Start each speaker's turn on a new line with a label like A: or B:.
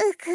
A: うく